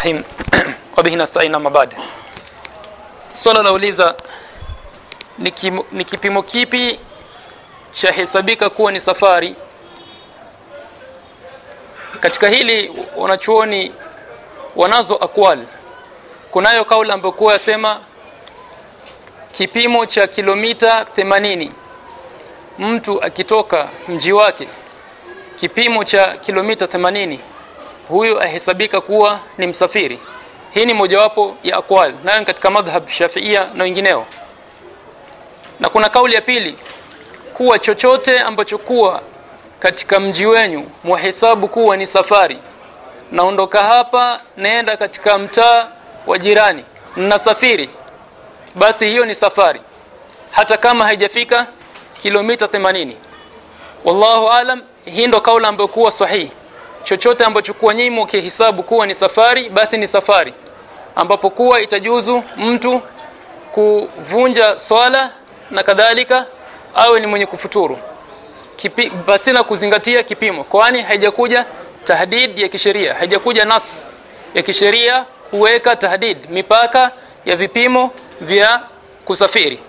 Rahim wabihi nasta'in mabad ba'd. Swala lauliza ni, ni kipimo kipi cha hesabika kuwa ni safari? Katika hili wanachuoni wanazo akwal. Kunayo kauli ambayo kwa yasema kipimo cha kilomita 80 mtu akitoka mji wake kipimo cha kilomita 80 huyu ahesabika kuwa ni msafiri. Hii ni mojawapo ya akwal nayo katika madhhab shafiia na wengineo. Na kuna kauli ya pili kuwa chochote ambacho kuwa katika mji wenyu mwahesabu kuwa ni safari. Naondoka hapa naenda katika mtaa wa jirani nasafiri basi hiyo ni safari. Hata kama haijafika kilomita 80 wallahu alam hii ndo kauli ambayo kuwa sahihi chochote ambacho kuwa nyinyi mkihesabu kuwa ni safari basi ni safari. Ambapo kuwa itajuzu mtu kuvunja swala na kadhalika awe ni mwenye kufuturu. Kipi, basina kuzingatia kipimo. Kwani haijakuja tahdid ya kisheria haijakuja nas ya kisheria kuweka tahdid mipaka ya vipimo vya kusafiri